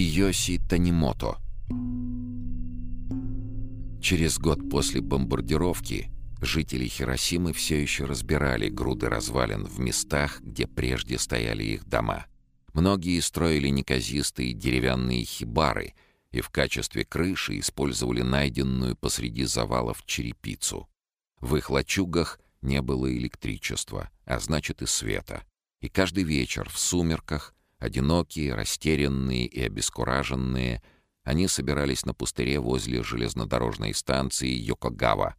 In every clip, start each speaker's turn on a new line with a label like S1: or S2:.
S1: Киоси Танимото. Через год после бомбардировки жители Хиросимы все еще разбирали груды развалин в местах, где прежде стояли их дома. Многие строили неказистые деревянные хибары и в качестве крыши использовали найденную посреди завалов черепицу. В их лачугах не было электричества, а значит и света. И каждый вечер в сумерках Одинокие, растерянные и обескураженные, они собирались на пустыре возле железнодорожной станции Йокогава,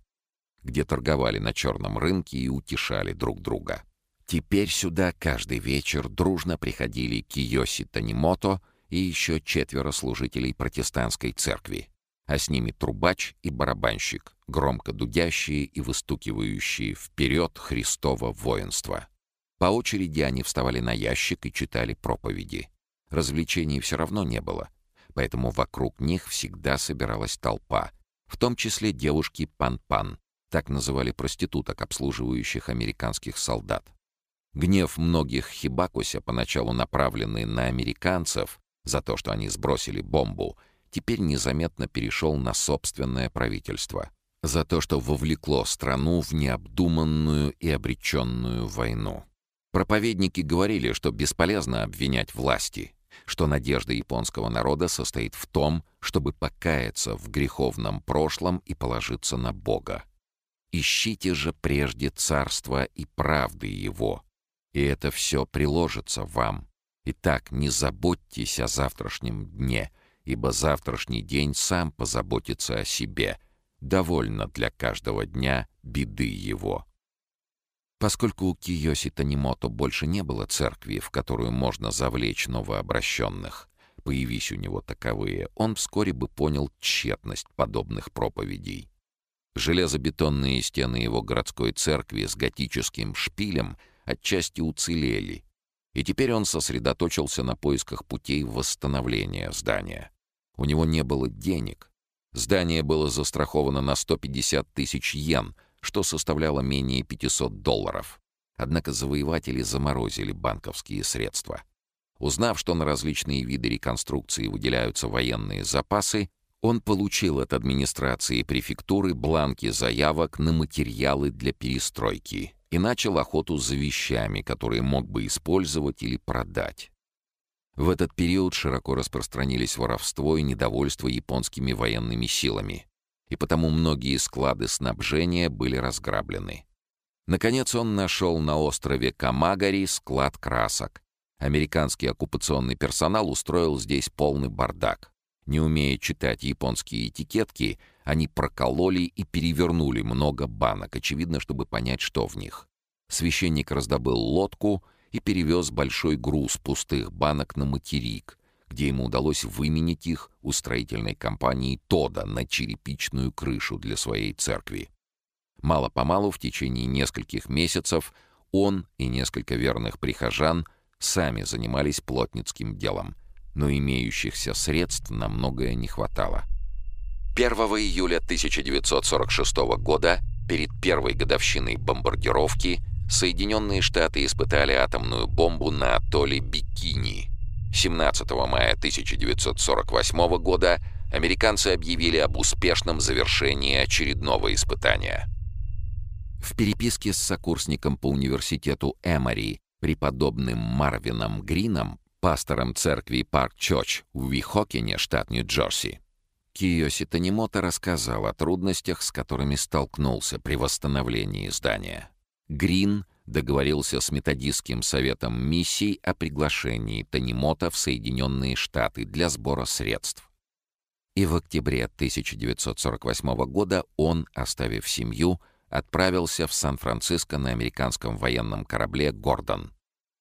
S1: где торговали на черном рынке и утешали друг друга. Теперь сюда каждый вечер дружно приходили Киоси Танимото и еще четверо служителей протестантской церкви, а с ними трубач и барабанщик, громко дудящие и выстукивающие вперед Христово воинство. По очереди они вставали на ящик и читали проповеди. Развлечений все равно не было, поэтому вокруг них всегда собиралась толпа, в том числе девушки пан-пан, так называли проституток, обслуживающих американских солдат. Гнев многих хибакуся, поначалу направленный на американцев за то, что они сбросили бомбу, теперь незаметно перешел на собственное правительство за то, что вовлекло страну в необдуманную и обреченную войну. Проповедники говорили, что бесполезно обвинять власти, что надежда японского народа состоит в том, чтобы покаяться в греховном прошлом и положиться на Бога. Ищите же прежде царства и правды Его, и это все приложится вам. Итак, не заботьтесь о завтрашнем дне, ибо завтрашний день сам позаботится о себе. Довольно для каждого дня беды его. Поскольку у Киоси Танимото больше не было церкви, в которую можно завлечь новообращенных, появись у него таковые, он вскоре бы понял тщетность подобных проповедей. Железобетонные стены его городской церкви с готическим шпилем отчасти уцелели, и теперь он сосредоточился на поисках путей восстановления здания. У него не было денег. Здание было застраховано на 150 тысяч йен — что составляло менее 500 долларов. Однако завоеватели заморозили банковские средства. Узнав, что на различные виды реконструкции выделяются военные запасы, он получил от администрации префектуры бланки заявок на материалы для перестройки и начал охоту за вещами, которые мог бы использовать или продать. В этот период широко распространились воровство и недовольство японскими военными силами и потому многие склады снабжения были разграблены. Наконец он нашел на острове Камагари склад красок. Американский оккупационный персонал устроил здесь полный бардак. Не умея читать японские этикетки, они прокололи и перевернули много банок, очевидно, чтобы понять, что в них. Священник раздобыл лодку и перевез большой груз пустых банок на материк, где ему удалось выменить их у строительной компании «Тода» на черепичную крышу для своей церкви. Мало-помалу в течение нескольких месяцев он и несколько верных прихожан сами занимались плотницким делом, но имеющихся средств на многое не хватало. 1 июля 1946 года, перед первой годовщиной бомбардировки, Соединенные Штаты испытали атомную бомбу на атолле Бикини, 17 мая 1948 года американцы объявили об успешном завершении очередного испытания. В переписке с сокурсником по университету Эмори, преподобным Марвином Грином, пастором церкви Парк Чоч в Вихокине, штат Нью-Джерси, Киоси Танимото рассказал о трудностях, с которыми столкнулся при восстановлении здания. Грин договорился с методистским советом миссий о приглашении Танимота в Соединенные Штаты для сбора средств. И в октябре 1948 года он, оставив семью, отправился в Сан-Франциско на американском военном корабле «Гордон».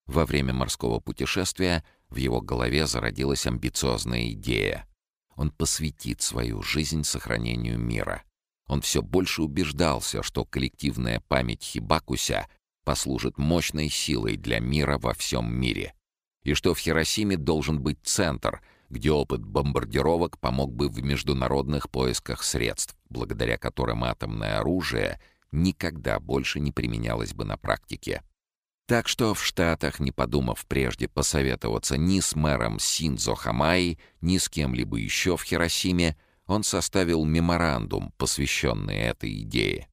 S1: Во время морского путешествия в его голове зародилась амбициозная идея. Он посвятит свою жизнь сохранению мира. Он все больше убеждался, что коллективная память Хибакуся послужит мощной силой для мира во всем мире. И что в Хиросиме должен быть центр, где опыт бомбардировок помог бы в международных поисках средств, благодаря которым атомное оружие никогда больше не применялось бы на практике. Так что в Штатах, не подумав прежде посоветоваться ни с мэром Синдзо Хамай, ни с кем-либо еще в Хиросиме, он составил меморандум, посвященный этой идее.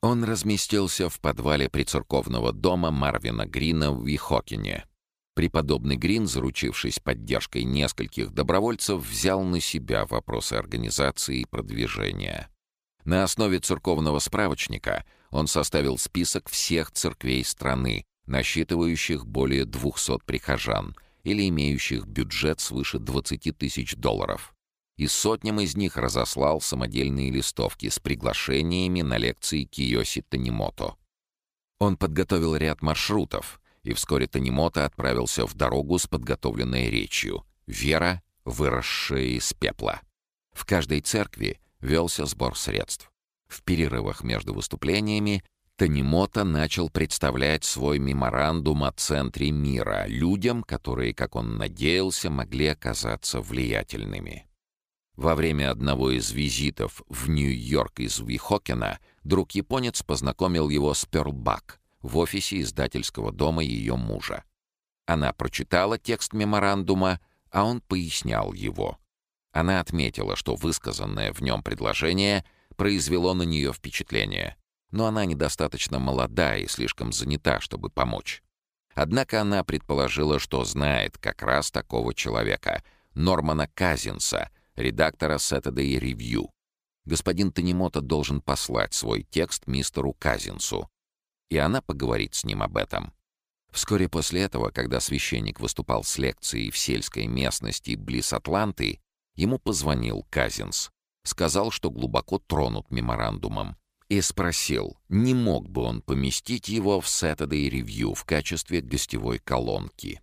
S1: Он разместился в подвале прицерковного дома Марвина Грина в Вихокине. Преподобный Грин, заручившись поддержкой нескольких добровольцев, взял на себя вопросы организации и продвижения. На основе церковного справочника он составил список всех церквей страны, насчитывающих более 200 прихожан или имеющих бюджет свыше 20 тысяч долларов. И сотням из них разослал самодельные листовки с приглашениями на лекции Киоси Танимото. Он подготовил ряд маршрутов, и вскоре Танимото отправился в дорогу с подготовленной речью «Вера, выросшая из пепла». В каждой церкви велся сбор средств. В перерывах между выступлениями Танимото начал представлять свой меморандум о центре мира людям, которые, как он надеялся, могли оказаться влиятельными. Во время одного из визитов в Нью-Йорк из Вихокена друг-японец познакомил его с Перлбак в офисе издательского дома ее мужа. Она прочитала текст меморандума, а он пояснял его. Она отметила, что высказанное в нем предложение — произвело на нее впечатление. Но она недостаточно молода и слишком занята, чтобы помочь. Однако она предположила, что знает как раз такого человека — Нормана Казинса, редактора Saturday Review. Господин Танимото должен послать свой текст мистеру Казинсу, и она поговорит с ним об этом. Вскоре после этого, когда священник выступал с лекцией в сельской местности близ Атланты, ему позвонил Казинс сказал, что глубоко тронут меморандумом, и спросил, не мог бы он поместить его в Saturday Review в качестве гостевой колонки.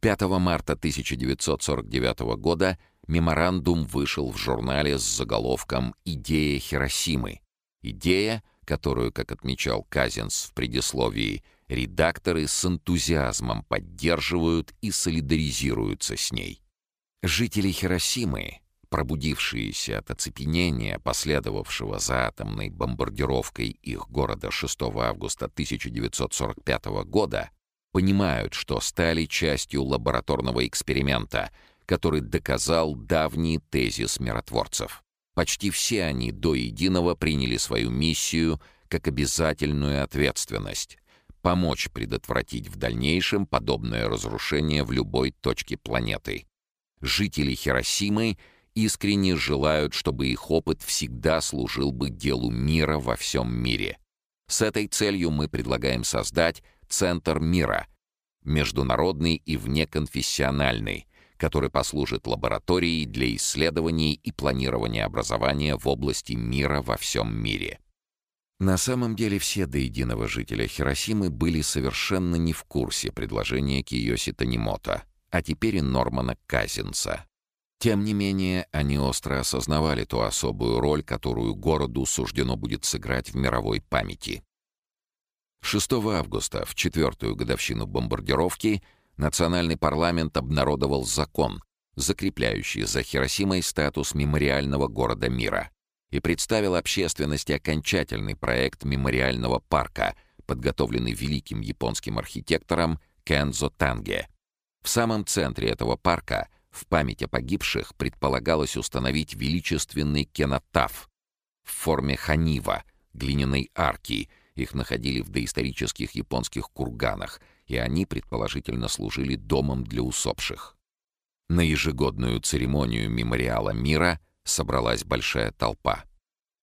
S1: 5 марта 1949 года меморандум вышел в журнале с заголовком «Идея Хиросимы». Идея, которую, как отмечал Казинс в предисловии, редакторы с энтузиазмом поддерживают и солидаризируются с ней. Жители Хиросимы, пробудившиеся от оцепенения, последовавшего за атомной бомбардировкой их города 6 августа 1945 года, понимают, что стали частью лабораторного эксперимента, который доказал давний тезис миротворцев. Почти все они до единого приняли свою миссию как обязательную ответственность — помочь предотвратить в дальнейшем подобное разрушение в любой точке планеты. Жители Хиросимы — искренне желают, чтобы их опыт всегда служил бы делу мира во всем мире. С этой целью мы предлагаем создать Центр мира, международный и внеконфессиональный, который послужит лабораторией для исследований и планирования образования в области мира во всем мире. На самом деле все до единого жителя Хиросимы были совершенно не в курсе предложения Киоси Танимото, а теперь и Нормана Казинса, тем не менее, они остро осознавали ту особую роль, которую городу суждено будет сыграть в мировой памяти. 6 августа, в четвертую годовщину бомбардировки, национальный парламент обнародовал закон, закрепляющий за Хиросимой статус мемориального города мира, и представил общественности окончательный проект мемориального парка, подготовленный великим японским архитектором Кензо Танге. В самом центре этого парка — в память о погибших предполагалось установить величественный кенотаф в форме ханива, глиняной арки. Их находили в доисторических японских курганах, и они, предположительно, служили домом для усопших. На ежегодную церемонию мемориала мира собралась большая толпа.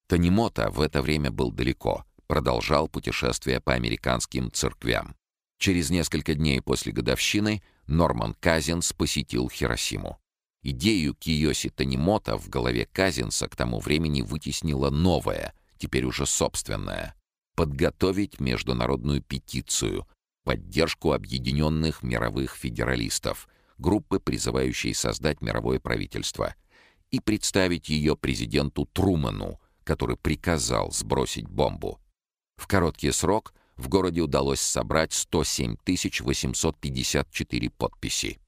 S1: Танимото в это время был далеко, продолжал путешествие по американским церквям. Через несколько дней после годовщины Норман Казинс посетил Хиросиму. Идею Киоси Танимото в голове Казинса к тому времени вытеснила новая, теперь уже собственная. Подготовить международную петицию, поддержку объединенных мировых федералистов, группы, призывающей создать мировое правительство, и представить ее президенту Труману, который приказал сбросить бомбу. В короткий срок — в городе удалось собрать 107 854 подписи.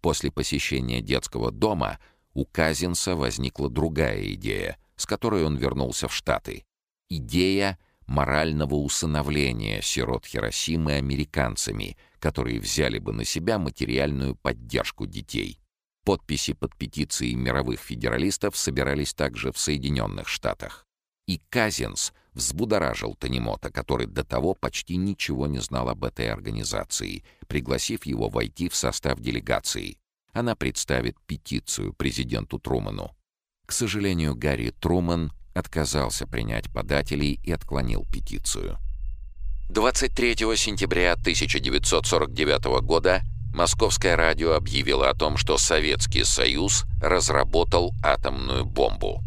S1: После посещения детского дома у Казинса возникла другая идея, с которой он вернулся в Штаты. Идея морального усыновления сирот Хиросимы американцами, которые взяли бы на себя материальную поддержку детей. Подписи под петицией мировых федералистов собирались также в Соединенных Штатах. И Казинс взбудоражил Танимота, который до того почти ничего не знал об этой организации, пригласив его войти в состав делегации. Она представит петицию президенту Труману. К сожалению, Гарри Труман отказался принять подателей и отклонил петицию. 23 сентября 1949 года Московское радио объявило о том, что Советский Союз разработал атомную бомбу.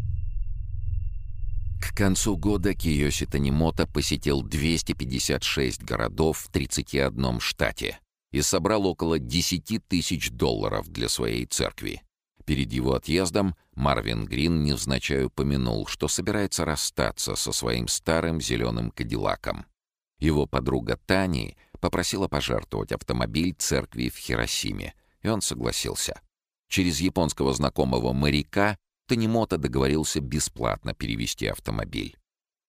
S1: К концу года Киоси Танимото посетил 256 городов в 31 штате и собрал около 10 тысяч долларов для своей церкви. Перед его отъездом Марвин Грин невзначай упомянул, что собирается расстаться со своим старым зеленым кадиллаком. Его подруга Тани попросила пожертвовать автомобиль церкви в Хиросиме, и он согласился. Через японского знакомого моряка Танимото договорился бесплатно перевести автомобиль.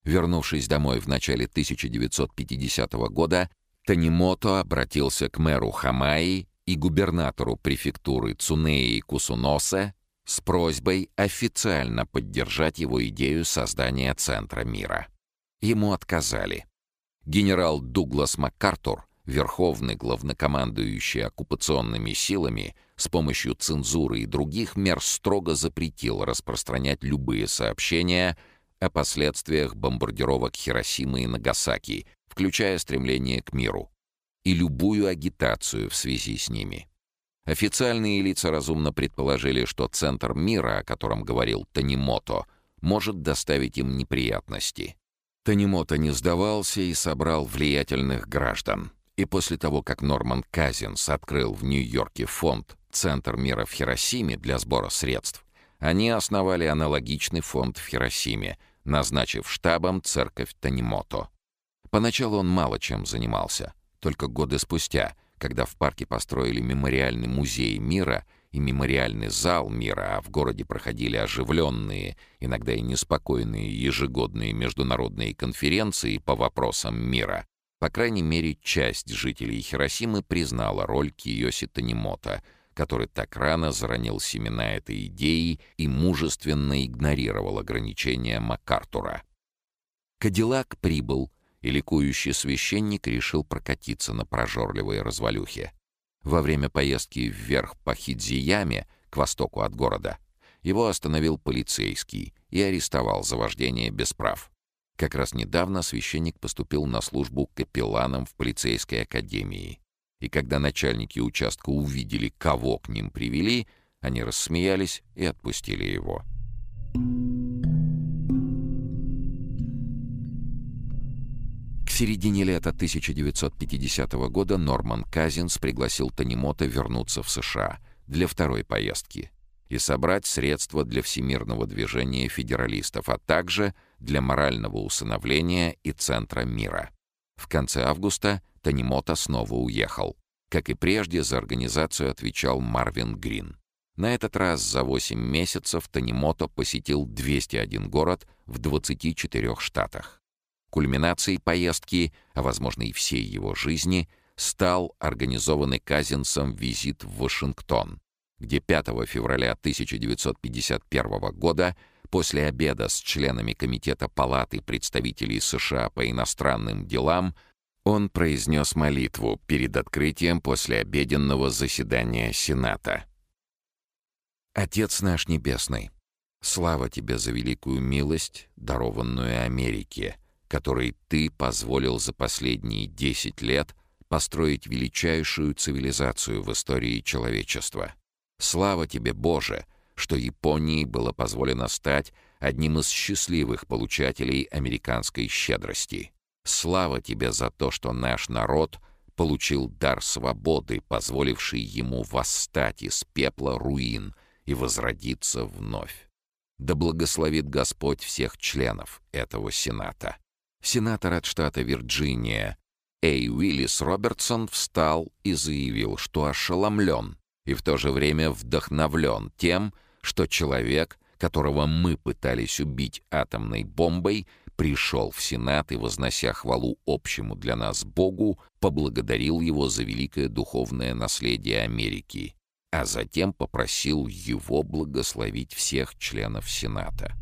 S1: Вернувшись домой в начале 1950 года, Танимото обратился к мэру Хамаи и губернатору префектуры Цунеи Кусуносе с просьбой официально поддержать его идею создания Центра мира. Ему отказали. Генерал Дуглас МакАртур, верховный главнокомандующий оккупационными силами, с помощью цензуры и других мер строго запретил распространять любые сообщения о последствиях бомбардировок Хиросимы и Нагасаки, включая стремление к миру, и любую агитацию в связи с ними. Официальные лица разумно предположили, что Центр мира, о котором говорил Танимото, может доставить им неприятности. Танимото не сдавался и собрал влиятельных граждан. И после того, как Норман Казинс открыл в Нью-Йорке фонд «Центр мира в Хиросиме» для сбора средств, они основали аналогичный фонд в Хиросиме, назначив штабом церковь Танимото. Поначалу он мало чем занимался. Только годы спустя, когда в парке построили мемориальный музей мира — и мемориальный зал мира, а в городе проходили оживленные, иногда и неспокойные ежегодные международные конференции по вопросам мира, по крайней мере, часть жителей Хиросимы признала роль Киоси Танимото, который так рано заронил семена этой идеи и мужественно игнорировал ограничения МакАртура. Кадиллак прибыл, и ликующий священник решил прокатиться на прожорливой развалюхе. Во время поездки вверх по Хидзияме, к востоку от города, его остановил полицейский и арестовал за вождение без прав. Как раз недавно священник поступил на службу капелланом в полицейской академии. И когда начальники участка увидели, кого к ним привели, они рассмеялись и отпустили его. Середине лета 1950 года Норман Казинс пригласил Танимота вернуться в США для второй поездки и собрать средства для всемирного движения федералистов, а также для морального усыновления и Центра мира. В конце августа Танимота снова уехал. Как и прежде, за организацию отвечал Марвин Грин. На этот раз за 8 месяцев Танимото посетил 201 город в 24 штатах. Кульминацией поездки, а возможно и всей его жизни, стал организованный Казинсом визит в Вашингтон, где 5 февраля 1951 года после обеда с членами Комитета Палаты представителей США по иностранным делам он произнес молитву перед открытием послеобеденного заседания Сената. «Отец наш Небесный, слава Тебе за великую милость, дарованную Америке, которой ты позволил за последние десять лет построить величайшую цивилизацию в истории человечества. Слава тебе, Боже, что Японии было позволено стать одним из счастливых получателей американской щедрости. Слава тебе за то, что наш народ получил дар свободы, позволивший ему восстать из пепла руин и возродиться вновь. Да благословит Господь всех членов этого Сената. Сенатор от штата Вирджиния Эй Уиллис Робертсон встал и заявил, что ошеломлен и в то же время вдохновлен тем, что человек, которого мы пытались убить атомной бомбой, пришел в Сенат и, вознося хвалу общему для нас Богу, поблагодарил его за великое духовное наследие Америки, а затем попросил его благословить всех членов Сената.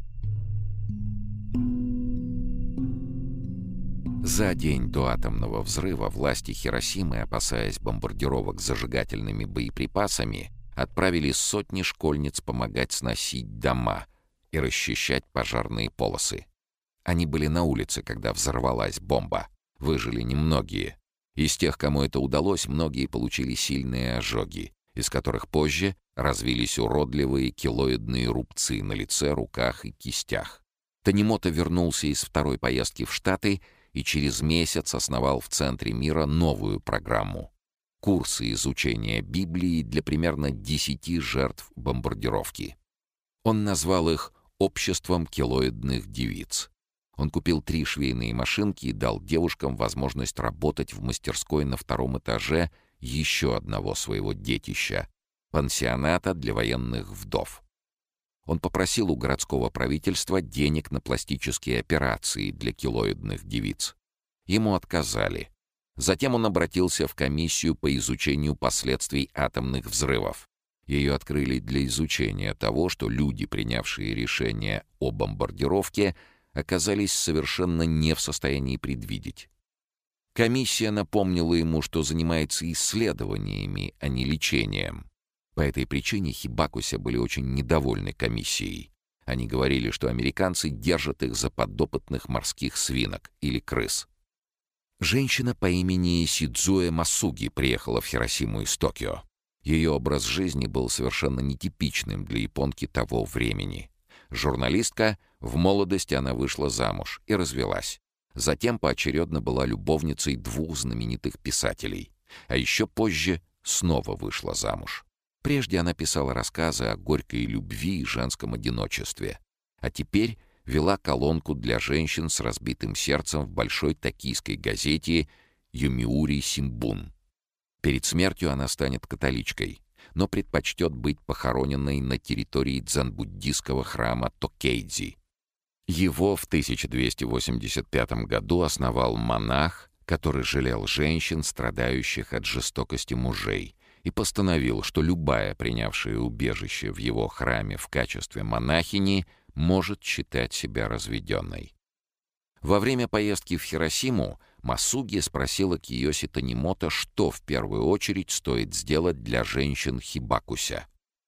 S1: За день до атомного взрыва власти Хиросимы, опасаясь бомбардировок зажигательными боеприпасами, отправили сотни школьниц помогать сносить дома и расчищать пожарные полосы. Они были на улице, когда взорвалась бомба. Выжили немногие. Из тех, кому это удалось, многие получили сильные ожоги, из которых позже развились уродливые килоидные рубцы на лице, руках и кистях. Танимото вернулся из второй поездки в Штаты и через месяц основал в центре мира новую программу — курсы изучения Библии для примерно 10 жертв бомбардировки. Он назвал их «Обществом килоидных девиц». Он купил три швейные машинки и дал девушкам возможность работать в мастерской на втором этаже еще одного своего детища — пансионата для военных вдов. Он попросил у городского правительства денег на пластические операции для килоидных девиц. Ему отказали. Затем он обратился в комиссию по изучению последствий атомных взрывов. Ее открыли для изучения того, что люди, принявшие решение о бомбардировке, оказались совершенно не в состоянии предвидеть. Комиссия напомнила ему, что занимается исследованиями, а не лечением. По этой причине Хибакуся были очень недовольны комиссией. Они говорили, что американцы держат их за подопытных морских свинок или крыс. Женщина по имени Сидзуэ Масуги приехала в Хиросиму из Токио. Ее образ жизни был совершенно нетипичным для японки того времени. Журналистка, в молодости она вышла замуж и развелась. Затем поочередно была любовницей двух знаменитых писателей. А еще позже снова вышла замуж. Прежде она писала рассказы о горькой любви и женском одиночестве. А теперь вела колонку для женщин с разбитым сердцем в большой токийской газете «Юмиури Симбун». Перед смертью она станет католичкой, но предпочтет быть похороненной на территории дзен-буддийского храма Токейдзи. Его в 1285 году основал монах, который жалел женщин, страдающих от жестокости мужей, и постановил, что любая, принявшая убежище в его храме в качестве монахини, может считать себя разведенной. Во время поездки в Хиросиму Масуги спросила Киоси Танимото, что в первую очередь стоит сделать для женщин Хибакуся.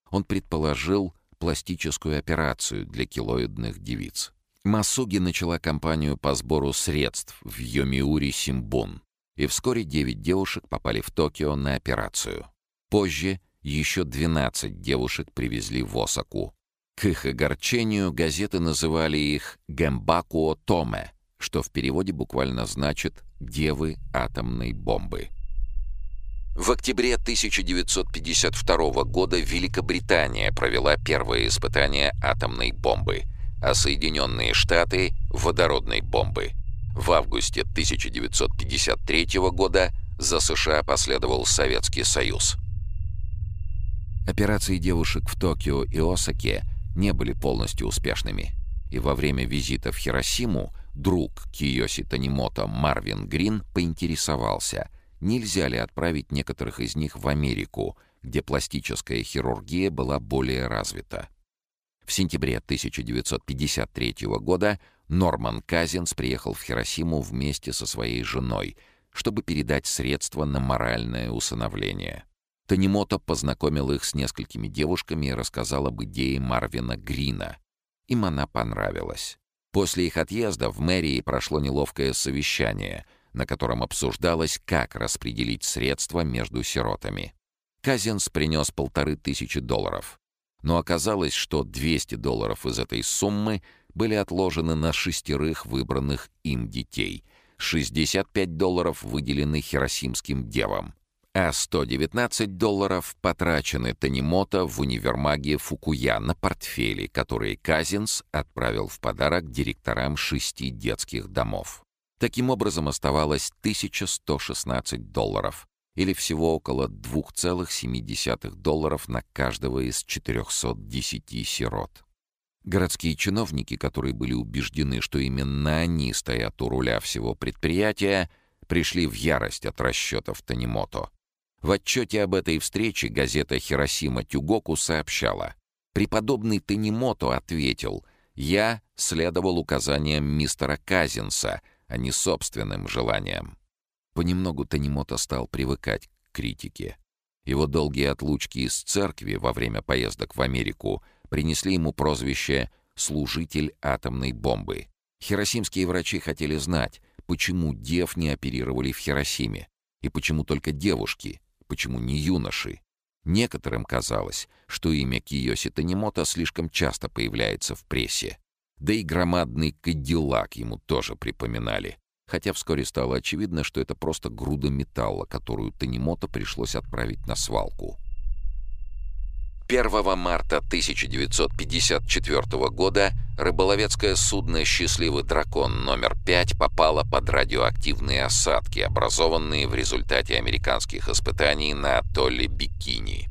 S1: Он предположил пластическую операцию для килоидных девиц. Масуги начала кампанию по сбору средств в Йомиури Симбун, и вскоре 9 девушек попали в Токио на операцию. Позже еще 12 девушек привезли в Осаку. К их огорчению газеты называли их «гэмбакуо томе», что в переводе буквально значит «девы атомной бомбы». В октябре 1952 года Великобритания провела первое испытание атомной бомбы — а Соединенные Штаты — водородной бомбы. В августе 1953 года за США последовал Советский Союз. Операции девушек в Токио и Осаке не были полностью успешными, и во время визита в Хиросиму друг Киоси Танимото Марвин Грин поинтересовался, нельзя ли отправить некоторых из них в Америку, где пластическая хирургия была более развита. В сентябре 1953 года Норман Казинс приехал в Хиросиму вместе со своей женой, чтобы передать средства на моральное усыновление. Танимото познакомил их с несколькими девушками и рассказал об идее Марвина Грина. Им она понравилась. После их отъезда в мэрии прошло неловкое совещание, на котором обсуждалось, как распределить средства между сиротами. Казинс принес полторы тысячи долларов но оказалось, что 200 долларов из этой суммы были отложены на шестерых выбранных им детей, 65 долларов выделены хиросимским девам, а 119 долларов потрачены Танимото в универмаге Фукуя на портфели, которые Казинс отправил в подарок директорам шести детских домов. Таким образом оставалось 1116 долларов, или всего около 2,7 долларов на каждого из 410 сирот. Городские чиновники, которые были убеждены, что именно они стоят у руля всего предприятия, пришли в ярость от расчетов Танимото. В отчете об этой встрече газета «Хиросима Тюгоку» сообщала. Преподобный Танимото ответил, «Я следовал указаниям мистера Казинса, а не собственным желаниям». Понемногу Танимото стал привыкать к критике. Его долгие отлучки из церкви во время поездок в Америку принесли ему прозвище «служитель атомной бомбы». Хиросимские врачи хотели знать, почему дев не оперировали в Хиросиме, и почему только девушки, почему не юноши. Некоторым казалось, что имя Киоси Танимото слишком часто появляется в прессе. Да и громадный кадиллак ему тоже припоминали, хотя вскоре стало очевидно, что это просто груда металла, которую Танимото пришлось отправить на свалку. 1 марта 1954 года рыболовецкое судно «Счастливый дракон» номер 5 попало под радиоактивные осадки, образованные в результате американских испытаний на атолле Бикини.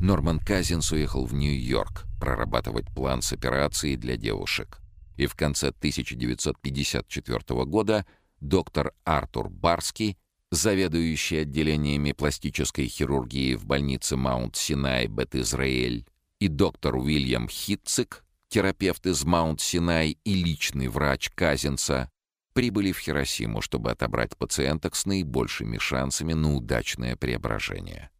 S1: Норман Казинс уехал в Нью-Йорк прорабатывать план с операцией для девушек. И в конце 1954 года доктор Артур Барский заведующий отделениями пластической хирургии в больнице Маунт-Синай Бет-Израэль, и доктор Уильям Хитцик, терапевт из Маунт-Синай и личный врач Казинса, прибыли в Хиросиму, чтобы отобрать пациенток с наибольшими шансами на удачное преображение.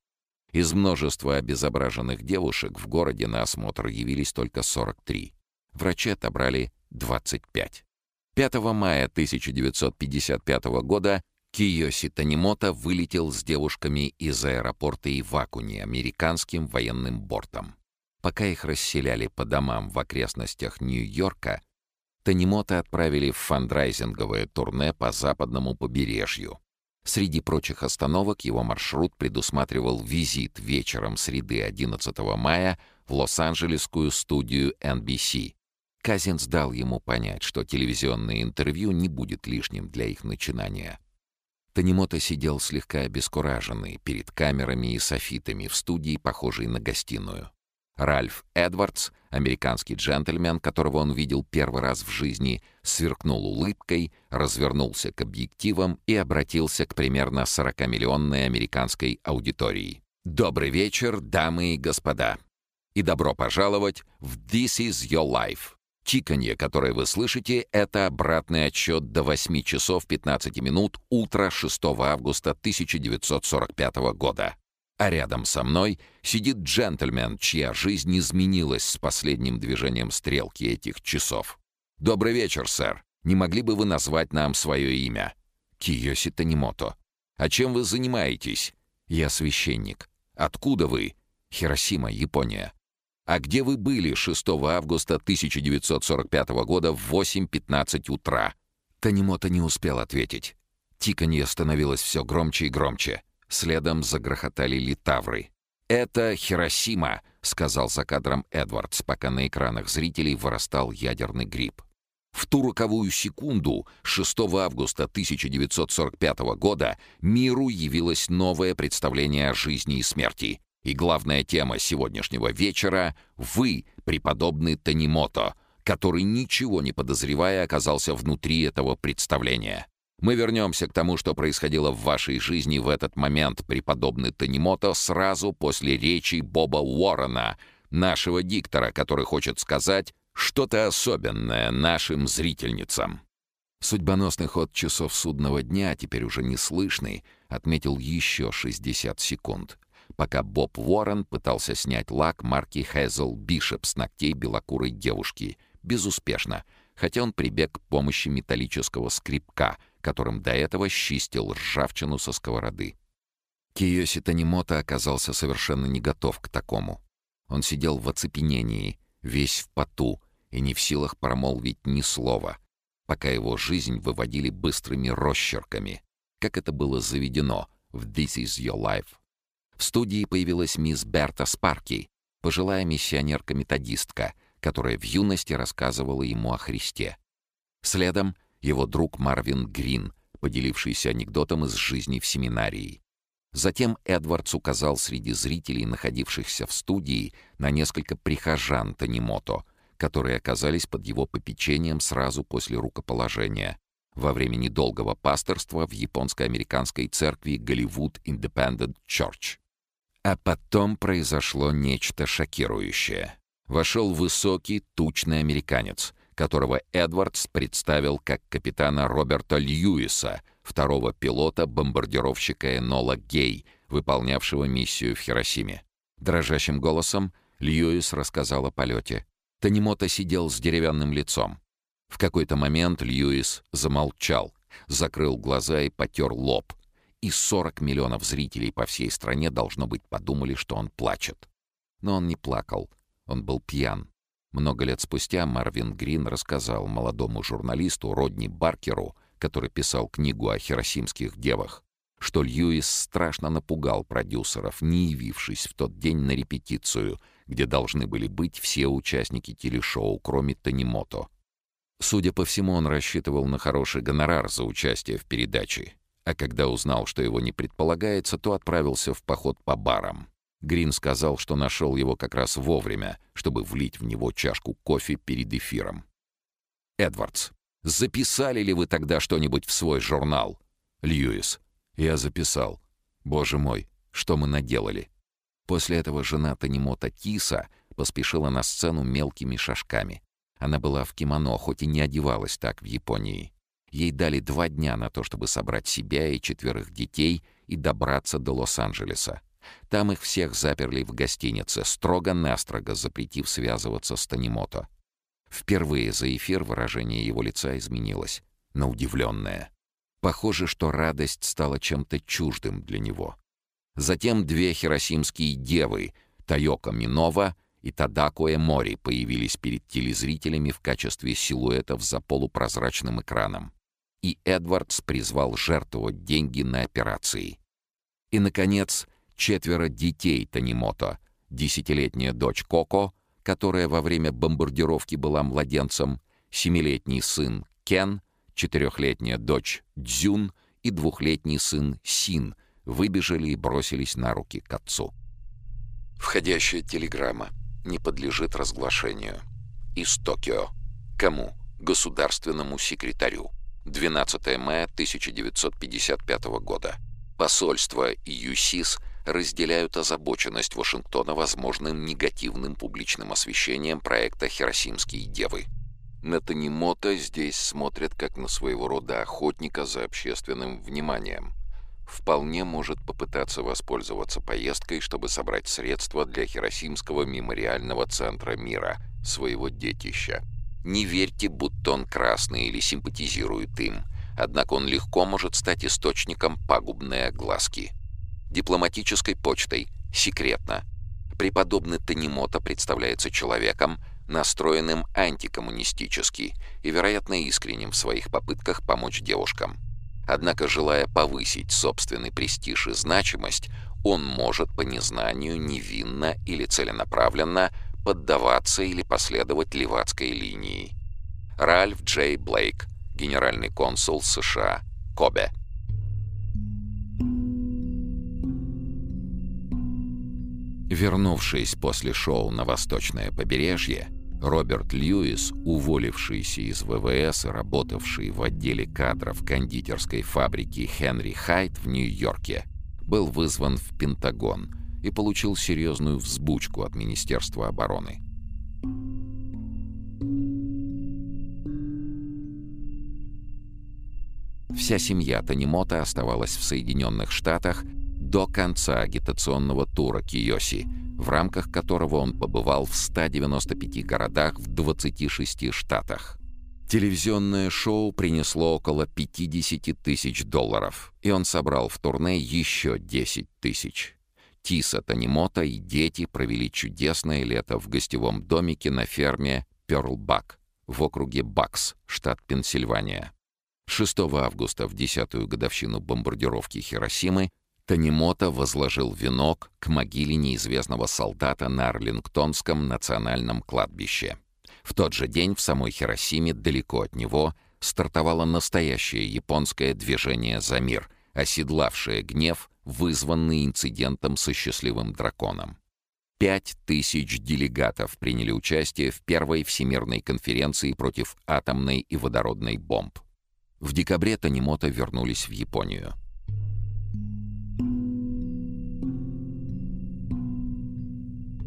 S1: Из множества обезображенных девушек в городе на осмотр явились только 43. Врачи отобрали 25. 5 мая 1955 года Киоси Танимото вылетел с девушками из аэропорта Ивакуни американским военным бортом. Пока их расселяли по домам в окрестностях Нью-Йорка, Танимото отправили в фандрайзинговое турне по западному побережью. Среди прочих остановок его маршрут предусматривал визит вечером среды 11 мая в Лос-Анджелесскую студию NBC. Казинс дал ему понять, что телевизионное интервью не будет лишним для их начинания. Танимото сидел слегка обескураженный перед камерами и софитами в студии, похожей на гостиную. Ральф Эдвардс, американский джентльмен, которого он видел первый раз в жизни, сверкнул улыбкой, развернулся к объективам и обратился к примерно 40-миллионной американской аудитории. «Добрый вечер, дамы и господа! И добро пожаловать в This is Your Life!» Тиканье, которое вы слышите, это обратный отсчет до 8 часов 15 минут утра 6 августа 1945 года. А рядом со мной сидит джентльмен, чья жизнь изменилась с последним движением стрелки этих часов. «Добрый вечер, сэр. Не могли бы вы назвать нам свое имя?» «Киоси Танимото». «А чем вы занимаетесь?» «Я священник». «Откуда вы?» «Хиросима, Япония». А где вы были 6 августа 1945 года в 8.15 утра?» Танимото не успел ответить. Тиканье становилось все громче и громче. Следом загрохотали литавры. «Это Хиросима», — сказал за кадром Эдвардс, пока на экранах зрителей вырастал ядерный гриб. В ту роковую секунду, 6 августа 1945 года, миру явилось новое представление о жизни и смерти. И главная тема сегодняшнего вечера — вы, преподобный Танимото, который, ничего не подозревая, оказался внутри этого представления. Мы вернемся к тому, что происходило в вашей жизни в этот момент, преподобный Танимото, сразу после речи Боба Уоррена, нашего диктора, который хочет сказать что-то особенное нашим зрительницам. Судьбоносный ход часов судного дня, теперь уже неслышный, отметил еще 60 секунд пока Боб Уоррен пытался снять лак марки Hazel Bishop с ногтей белокурой девушки. Безуспешно, хотя он прибег к помощи металлического скрипка, которым до этого счистил ржавчину со сковороды. Киоси Танимото оказался совершенно не готов к такому. Он сидел в оцепенении, весь в поту, и не в силах промолвить ни слова, пока его жизнь выводили быстрыми росчерками, как это было заведено в «This is your life». В студии появилась мисс Берта Спарки, пожилая миссионерка-методистка, которая в юности рассказывала ему о Христе. Следом его друг Марвин Грин, поделившийся анекдотом из жизни в семинарии. Затем Эдвардс указал среди зрителей, находившихся в студии, на несколько прихожан Танимото, которые оказались под его попечением сразу после рукоположения, во время недолгого пасторства в японско-американской церкви Голливуд Independent Church. А потом произошло нечто шокирующее. Вошел высокий, тучный американец, которого Эдвардс представил как капитана Роберта Льюиса, второго пилота бомбардировщика Энола Гей, выполнявшего миссию в Хиросиме. Дрожащим голосом Льюис рассказал о полете. Танимото сидел с деревянным лицом. В какой-то момент Льюис замолчал, закрыл глаза и потер лоб. И 40 миллионов зрителей по всей стране, должно быть, подумали, что он плачет. Но он не плакал, он был пьян. Много лет спустя Марвин Грин рассказал молодому журналисту Родни Баркеру, который писал книгу о хиросимских девах, что Льюис страшно напугал продюсеров, не явившись в тот день на репетицию, где должны были быть все участники телешоу, кроме Танимото, Судя по всему, он рассчитывал на хороший гонорар за участие в передаче, а когда узнал, что его не предполагается, то отправился в поход по барам. Грин сказал, что нашел его как раз вовремя, чтобы влить в него чашку кофе перед эфиром. «Эдвардс, записали ли вы тогда что-нибудь в свой журнал?» «Льюис, я записал. Боже мой, что мы наделали?» После этого жена Танимота Тиса поспешила на сцену мелкими шажками. Она была в кимоно, хоть и не одевалась так в Японии. Ей дали два дня на то, чтобы собрать себя и четверых детей и добраться до Лос-Анджелеса. Там их всех заперли в гостинице, строго-настрого запретив связываться с Танимото. Впервые за эфир выражение его лица изменилось, на удивленное. Похоже, что радость стала чем-то чуждым для него. Затем две хиросимские девы, Тайока Минова и Тадако Эмори появились перед телезрителями в качестве силуэтов за полупрозрачным экраном. И Эдвардс призвал жертвовать деньги на операции. И, наконец, четверо детей Танимото, десятилетняя дочь Коко, которая во время бомбардировки была младенцем, семилетний сын Кен, четырехлетняя дочь Дзюн и двухлетний сын Син выбежали и бросились на руки к отцу. Входящая телеграмма не подлежит разглашению. Из Токио. Кому? Государственному секретарю. 12 мая 1955 года. Посольство и ЮСИС разделяют озабоченность Вашингтона возможным негативным публичным освещением проекта «Хиросимские девы». На Танимото здесь смотрят как на своего рода охотника за общественным вниманием – вполне может попытаться воспользоваться поездкой, чтобы собрать средства для Хиросимского мемориального центра мира, своего детища. Не верьте, будто он красный или симпатизирует им, однако он легко может стать источником пагубной огласки. Дипломатической почтой, секретно. Преподобный Танимото представляется человеком, настроенным антикоммунистически и, вероятно, искренним в своих попытках помочь девушкам. Однако, желая повысить собственный престиж и значимость, он может по незнанию невинно или целенаправленно поддаваться или последовать левацкой линии. Ральф Джей Блейк, генеральный консул США, Кобе. Вернувшись после шоу на восточное побережье, Роберт Льюис, уволившийся из ВВС и работавший в отделе кадров кондитерской фабрики Хенри Хайт в Нью-Йорке, был вызван в Пентагон и получил серьезную взбучку от Министерства обороны. Вся семья Танимота оставалась в Соединенных Штатах до конца агитационного тура Киоси – в рамках которого он побывал в 195 городах в 26 штатах. Телевизионное шоу принесло около 50 тысяч долларов, и он собрал в турне еще 10 тысяч. Тиса Танимота и дети провели чудесное лето в гостевом домике на ферме Перлбак в округе Бакс, штат Пенсильвания. 6 августа в 10-ю годовщину бомбардировки Хиросимы Танимото возложил венок к могиле неизвестного солдата на Арлингтонском национальном кладбище. В тот же день в самой Хиросиме, далеко от него, стартовало настоящее японское движение за мир, оседлавшее гнев вызванный инцидентом со счастливым драконом. Пять тысяч делегатов приняли участие в первой Всемирной конференции против атомной и водородной бомб. В декабре Танимото вернулись в Японию.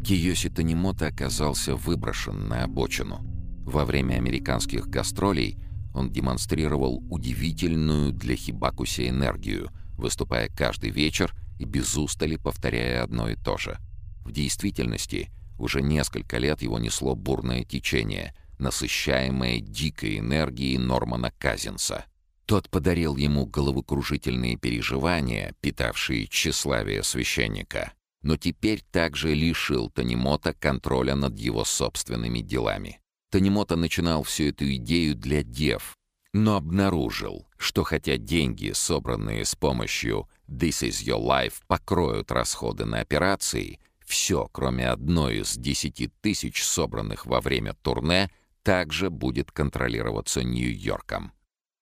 S1: Киоси Танимото оказался выброшен на обочину. Во время американских гастролей он демонстрировал удивительную для Хибакуси энергию, выступая каждый вечер и без устали повторяя одно и то же — в действительности, уже несколько лет его несло бурное течение, насыщаемое дикой энергией Нормана Казинса. Тот подарил ему головокружительные переживания, питавшие тщеславие священника, но теперь также лишил Танимота контроля над его собственными делами. Танимота начинал всю эту идею для дев, но обнаружил, что хотя деньги, собранные с помощью «This is your life», покроют расходы на операции, все, кроме одной из десяти тысяч, собранных во время турне, также будет контролироваться Нью-Йорком.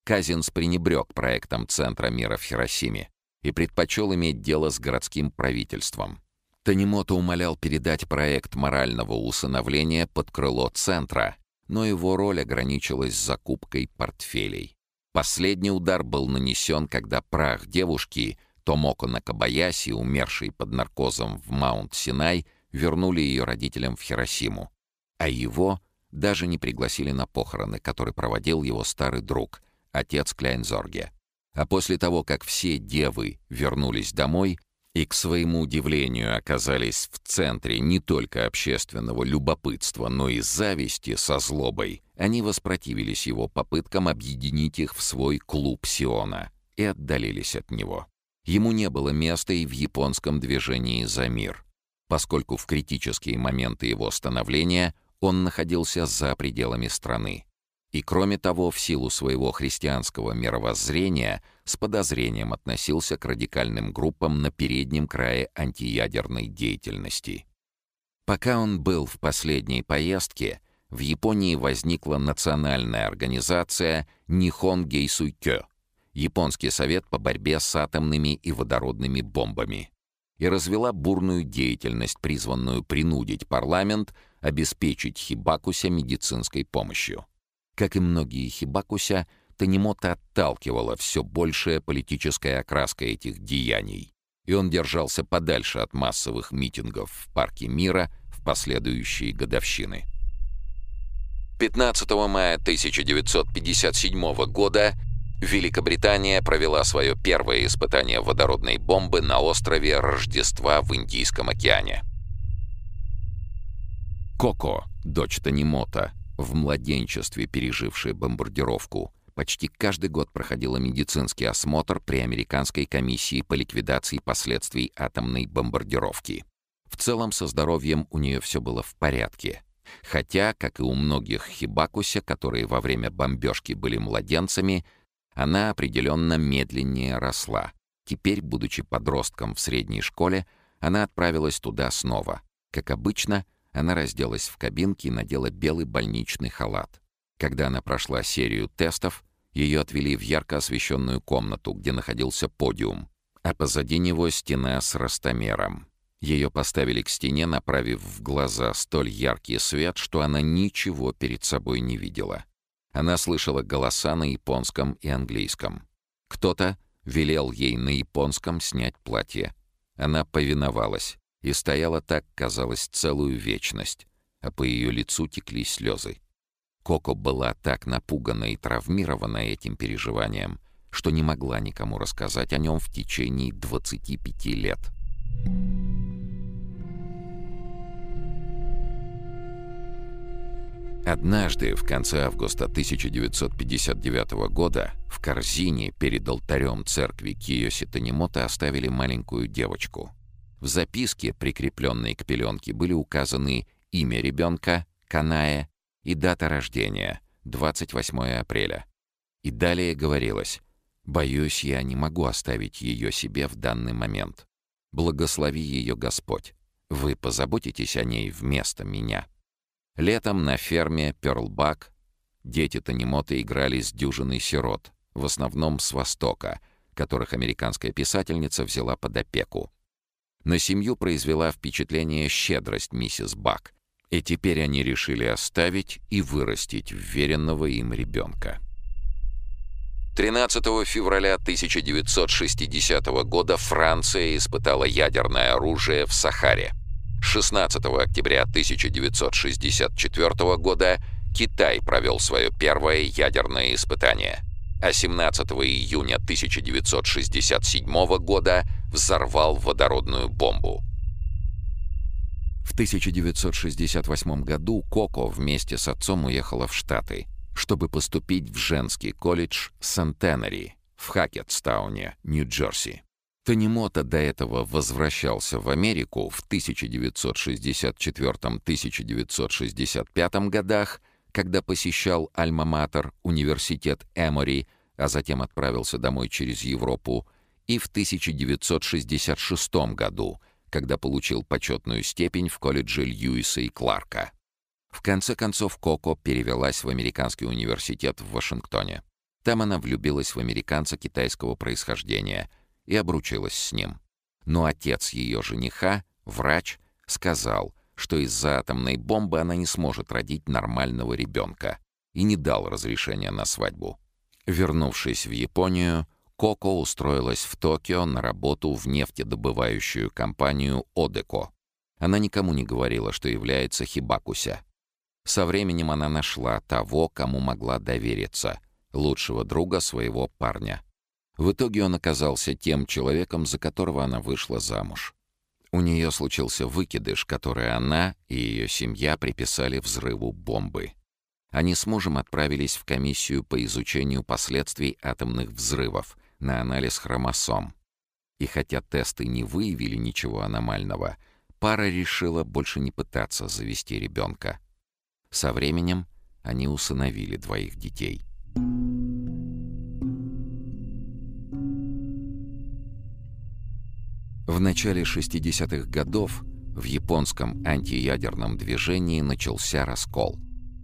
S1: Казинс пренебрег проектом Центра мира в Хиросиме и предпочел иметь дело с городским правительством. Танимото умолял передать проект морального усыновления под крыло Центра, но его роль ограничилась закупкой портфелей. Последний удар был нанесен, когда прах девушки Томоко Накабаяси, умерший под наркозом в Маунт-Синай, вернули ее родителям в Хиросиму. А его даже не пригласили на похороны, которые проводил его старый друг, отец Кляйнзорге. А после того, как все девы вернулись домой и, к своему удивлению, оказались в центре не только общественного любопытства, но и зависти со злобой, они воспротивились его попыткам объединить их в свой клуб Сиона и отдалились от него. Ему не было места и в японском движении за мир, поскольку в критические моменты его становления он находился за пределами страны. И кроме того, в силу своего христианского мировоззрения с подозрением относился к радикальным группам на переднем крае антиядерной деятельности. Пока он был в последней поездке, в Японии возникла национальная организация Нихон Гейсуйкё — Японский совет по борьбе с атомными и водородными бомбами и развела бурную деятельность, призванную принудить парламент обеспечить Хибакуся медицинской помощью. Как и многие Хибакуся, Танимота отталкивала все большая политическая окраска этих деяний, и он держался подальше от массовых митингов в Парке Мира в последующие годовщины. 15 мая 1957 года Великобритания провела свое первое испытание водородной бомбы на острове Рождества в Индийском океане. Коко, дочь Танимота, в младенчестве пережившая бомбардировку, почти каждый год проходила медицинский осмотр при Американской комиссии по ликвидации последствий атомной бомбардировки. В целом со здоровьем у нее все было в порядке. Хотя, как и у многих хибакуся, которые во время бомбежки были младенцами, она определенно медленнее росла. Теперь, будучи подростком в средней школе, она отправилась туда снова. Как обычно, она разделась в кабинке и надела белый больничный халат. Когда она прошла серию тестов, ее отвели в ярко освещенную комнату, где находился подиум, а позади него стена с ростомером. Ее поставили к стене, направив в глаза столь яркий свет, что она ничего перед собой не видела. Она слышала голоса на японском и английском. Кто-то велел ей на японском снять платье. Она повиновалась и стояла так, казалось, целую вечность, а по ее лицу текли слезы. Коко была так напугана и травмирована этим переживанием, что не могла никому рассказать о нем в течение 25 лет. Однажды, в конце августа 1959 года, в корзине перед алтарем церкви Киоси Танимота оставили маленькую девочку. В записке, прикрепленной к пеленке, были указаны имя ребенка, Каная и дата рождения — 28 апреля. И далее говорилось «Боюсь, я не могу оставить ее себе в данный момент. Благослови ее Господь. Вы позаботитесь о ней вместо меня». Летом на ферме Перлбак дети Танимота играли с дюжиной сирот, в основном с Востока, которых американская писательница взяла под опеку. На семью произвела впечатление щедрость миссис Бак, и теперь они решили оставить и вырастить вверенного им ребенка. 13 февраля 1960 года Франция испытала ядерное оружие в Сахаре. 16 октября 1964 года Китай провел свое первое ядерное испытание, а 17 июня 1967 года взорвал водородную бомбу. В 1968 году Коко вместе с отцом уехала в Штаты, чтобы поступить в женский колледж Сентенери в Хакетстауне, Нью-Джерси. Танимота до этого возвращался в Америку в 1964-1965 годах, когда посещал Альма-Матер, университет Эмори, а затем отправился домой через Европу, и в 1966 году, когда получил почетную степень в колледже Льюиса и Кларка. В конце концов, Коко перевелась в американский университет в Вашингтоне. Там она влюбилась в американца китайского происхождения — и обручилась с ним. Но отец ее жениха, врач, сказал, что из-за атомной бомбы она не сможет родить нормального ребенка и не дал разрешения на свадьбу. Вернувшись в Японию, Коко устроилась в Токио на работу в нефтедобывающую компанию «Одеко». Она никому не говорила, что является Хибакуся. Со временем она нашла того, кому могла довериться, лучшего друга своего парня. В итоге он оказался тем человеком, за которого она вышла замуж. У нее случился выкидыш, который она и ее семья приписали взрыву бомбы. Они с мужем отправились в комиссию по изучению последствий атомных взрывов на анализ хромосом. И хотя тесты не выявили ничего аномального, пара решила больше не пытаться завести ребенка. Со временем они усыновили двоих детей. В начале 60-х годов в японском антиядерном движении начался раскол.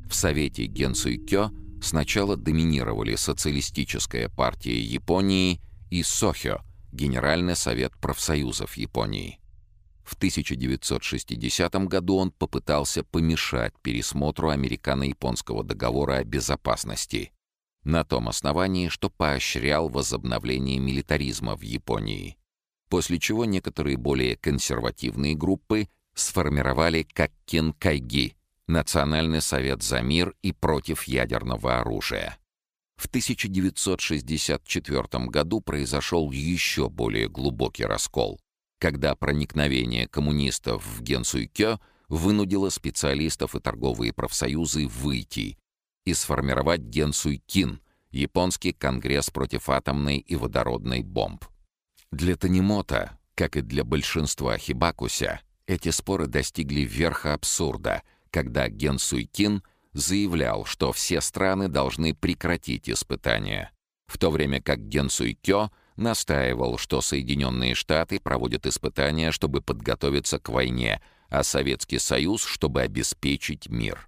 S1: В Совете Генсуйкё сначала доминировали Социалистическая партия Японии и Сохё, Генеральный совет профсоюзов Японии. В 1960 году он попытался помешать пересмотру американо-японского договора о безопасности на том основании, что поощрял возобновление милитаризма в Японии после чего некоторые более консервативные группы сформировали Каккин Кайги — Национальный совет за мир и против ядерного оружия. В 1964 году произошел еще более глубокий раскол, когда проникновение коммунистов в Генсуйкё вынудило специалистов и торговые профсоюзы выйти и сформировать Генсуйкин — японский конгресс против атомной и водородной бомб. Для Танимота, как и для большинства Хибакуся, эти споры достигли верха абсурда, когда Ген Суйкин заявлял, что все страны должны прекратить испытания, в то время как Ген Суйкё настаивал, что Соединенные Штаты проводят испытания, чтобы подготовиться к войне, а Советский Союз, чтобы обеспечить мир.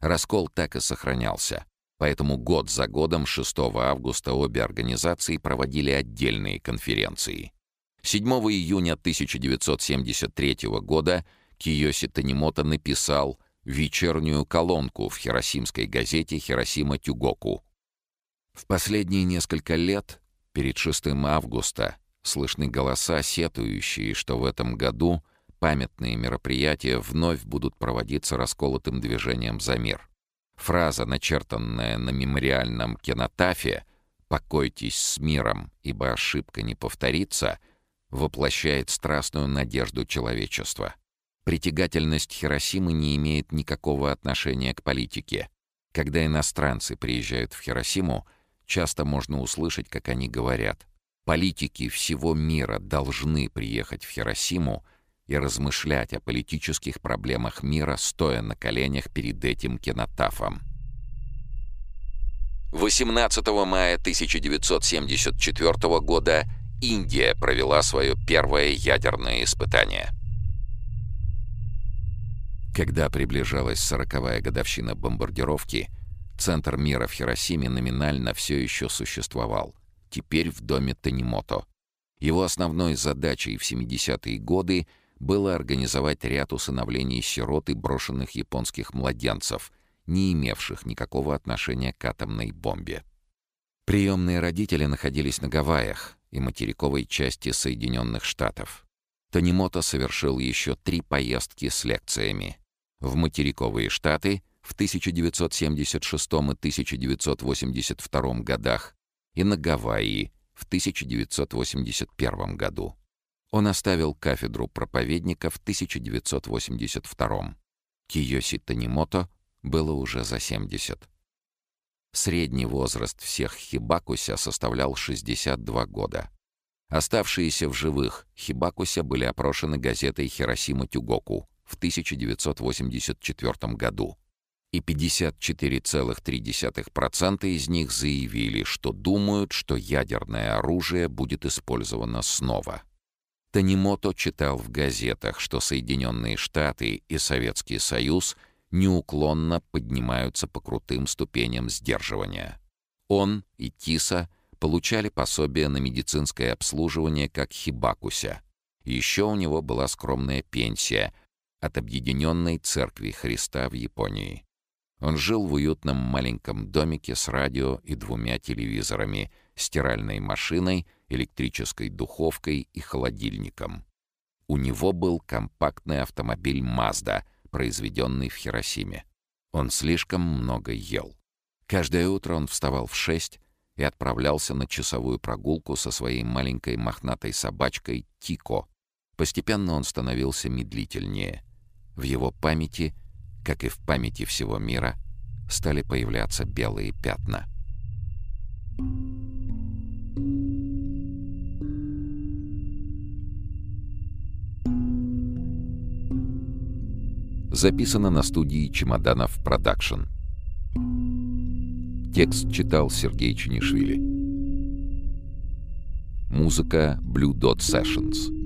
S1: Раскол так и сохранялся. Поэтому год за годом 6 августа обе организации проводили отдельные конференции. 7 июня 1973 года Киоси Танимото написал вечернюю колонку в хиросимской газете «Хиросима Тюгоку». В последние несколько лет, перед 6 августа, слышны голоса, сетующие, что в этом году памятные мероприятия вновь будут проводиться расколотым движением за мир. Фраза, начертанная на мемориальном кинотафе «Покойтесь с миром, ибо ошибка не повторится», воплощает страстную надежду человечества. Притягательность Хиросимы не имеет никакого отношения к политике. Когда иностранцы приезжают в Хиросиму, часто можно услышать, как они говорят. Политики всего мира должны приехать в Хиросиму и размышлять о политических проблемах мира, стоя на коленях перед этим кинотафом. 18 мая 1974 года Индия провела свое первое ядерное испытание. Когда приближалась сороковая годовщина бомбардировки, центр мира в Хиросиме номинально все еще существовал, теперь в доме Танимото. Его основной задачей в 70-е годы было организовать ряд усыновлений сирот и брошенных японских младенцев, не имевших никакого отношения к атомной бомбе. Приемные родители находились на Гавайях и материковой части Соединенных Штатов. Танимото совершил еще три поездки с лекциями. В материковые Штаты в 1976 и 1982 годах и на Гавайи в 1981 году. Он оставил кафедру проповедника в 1982. Киоси Танимото было уже за 70. Средний возраст всех хибакуся составлял 62 года. Оставшиеся в живых хибакуся были опрошены газетой «Хиросима Тюгоку» в 1984 году. И 54,3% из них заявили, что думают, что ядерное оружие будет использовано снова. Танимото читал в газетах, что Соединенные Штаты и Советский Союз неуклонно поднимаются по крутым ступеням сдерживания. Он и Тиса получали пособие на медицинское обслуживание как Хибакуся. Еще у него была скромная пенсия от Объединенной Церкви Христа в Японии. Он жил в уютном маленьком домике с радио и двумя телевизорами, стиральной машиной — электрической духовкой и холодильником. У него был компактный автомобиль Mazda, произведенный в Хиросиме. Он слишком много ел. Каждое утро он вставал в шесть и отправлялся на часовую прогулку со своей маленькой мохнатой собачкой Тико. Постепенно он становился медлительнее. В его памяти, как и в памяти всего мира, стали появляться белые пятна. Записано на студии «Чемоданов Продакшн». Текст читал Сергей Чинишвили. Музыка Blue Dot Sessions.